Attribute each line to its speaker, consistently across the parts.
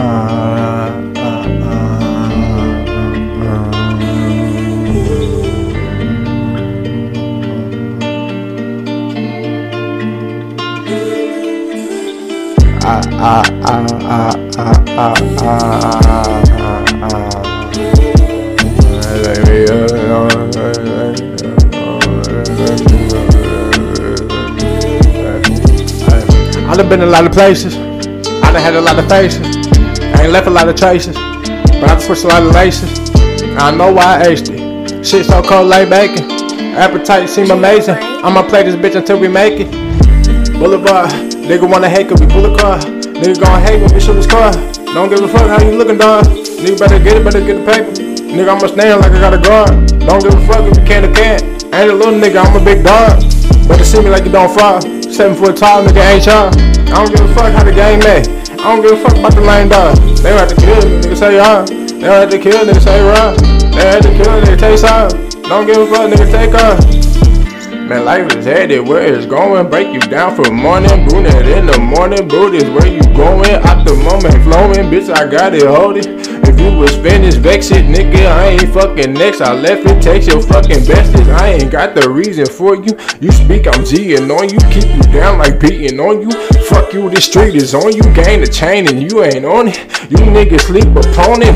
Speaker 1: I done been a lot of places. I done had a lot of faces. Left a lot of traces. But I switched a lot of laces. I know why I aced it. Shit so cold like bacon. Appetite seem amazing. I'ma play this bitch until we make it. Boulevard, nigga wanna hate cause we pull a car. Nigga gon' hate when we shoot his car. Don't give a fuck how you looking, dog. Nigga better get it, better get the paper. Nigga, I'ma stand like I got a guard. Don't give a fuck if you can or can't. Ain't a little nigga, I'm a big dog. Better see me like you don't fraud. Seven foot tall, nigga ain't y'all. I don't give a fuck how the game made. I don't give a fuck about the lame dog. They have to kill me, nigga say y'all. They have to kill, nigga say run. They have to kill, nigga take some. Don't give a fuck, nigga take off. Man, life is headed where it's going. Break you down for morning, brunette in the morning. Booty is where you going. Out the moment flowing, bitch, I got it, hold it. Was vex it, nigga, I ain't fucking next. I left it, takes your fucking bestest. I ain't got the reason for you. You speak, I'm G'ing on you. Keep you down like beating on you. Fuck you, the street is on you. Gain the chain and you ain't on it. You niggas sleep upon it,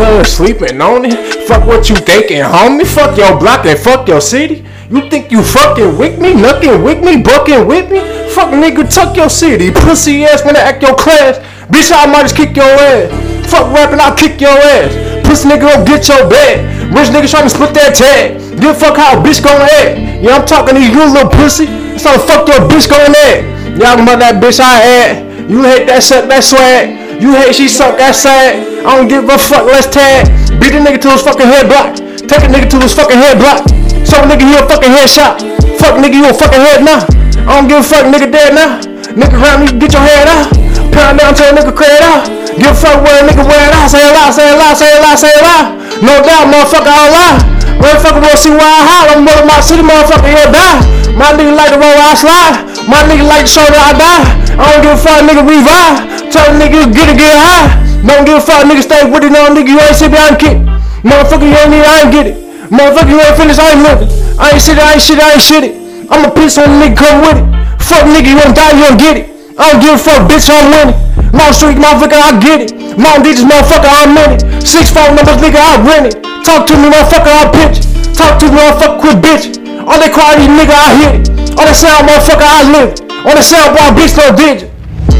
Speaker 1: us sleeping on it. Fuck what you thinking, homie. Fuck your block and fuck your city. You think you fucking with me, knucking with me, bucking with me? Fuck nigga, tuck your city, pussy ass I act your class. Bitch, I might just kick your ass. Fuck rapping, I'll kick your ass. Pussy nigga, go get your bag. Rich nigga trying to split that tag. Give a fuck how a bitch gon' act. Yeah, I'm talking to you, little pussy. That's how fuck your bitch gon' act. Y'all about that bitch I had. You hate that suck, that swag. You hate she suck, that sad. I don't give a fuck, let's tag. Beat a nigga to his fucking head block. Take a nigga to his fucking head block. So nigga, you a fucking headshot. Fuck nigga, you a fucking head now. I don't give a fuck, nigga dead now. Nigga around me, get your head out. Pound down till a nigga crack out. Give a fuck where a nigga wear it out. Say it loud, say it loud, say it loud, say it loud. No doubt, motherfucker, I'll lie. Motherfucker wanna see why I hide. I'm one of my city, motherfucker, he'll die. My nigga like the roll I slide. My nigga like the shoulder I die. I don't give a fuck, nigga, revive. Tell a nigga get it, get high. Don't give a fuck, nigga, stay with it, no nigga, you ain't sit behind kick. Motherfucker, you ain't need, I ain't get it. Motherfucker, you ain't finished, I ain't living. I ain't shit, I ain't shit, I ain't shit it. I'ma piss on a nigga, come with it. Fuck nigga, you don't die, you don't get it. I don't give a fuck, bitch, I'm winning. Long street, motherfucker, I get it. Mount digits, motherfucker, I'm in it. Six phone numbers, nigga, I rent it. Talk to me, motherfucker, I pitch. Talk to me, motherfucker, quit bitch. All that quality, nigga, I hit it. All that sound, motherfucker, I live it. All that sound, boy, bitch, no digit.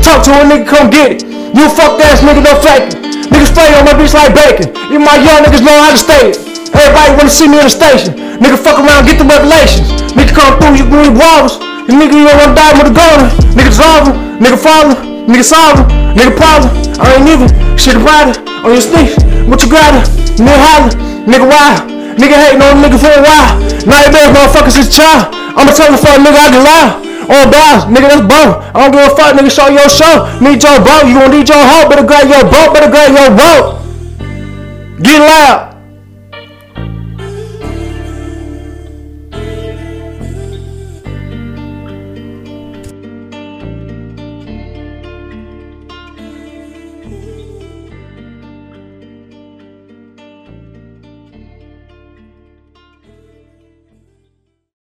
Speaker 1: Talk to a nigga, come get it. You fuck ass nigga, no faking. Niggas spray on my bitch like bacon. Even my young niggas know how to stay it. Everybody wanna see me in the station. Nigga fuck around, get the revelations. Nigga come through, you green walls. Nigga, you don't wanna die with a gun. Nigga solve him, nigga follow, nigga solve him, nigga problem. I ain't even shit it. On your sneaks, what you it? Nigga holler, nigga wild. Nigga hating on nigga for a while. Now you bad motherfuckers is child. I'ma tell the fuck nigga I get loud. On bounds, nigga, that's bum. I don't give a fuck, nigga. Show your show. Need your boat. You gon' need your hoe. Better grab your boat. Better grab your boat. Get loud.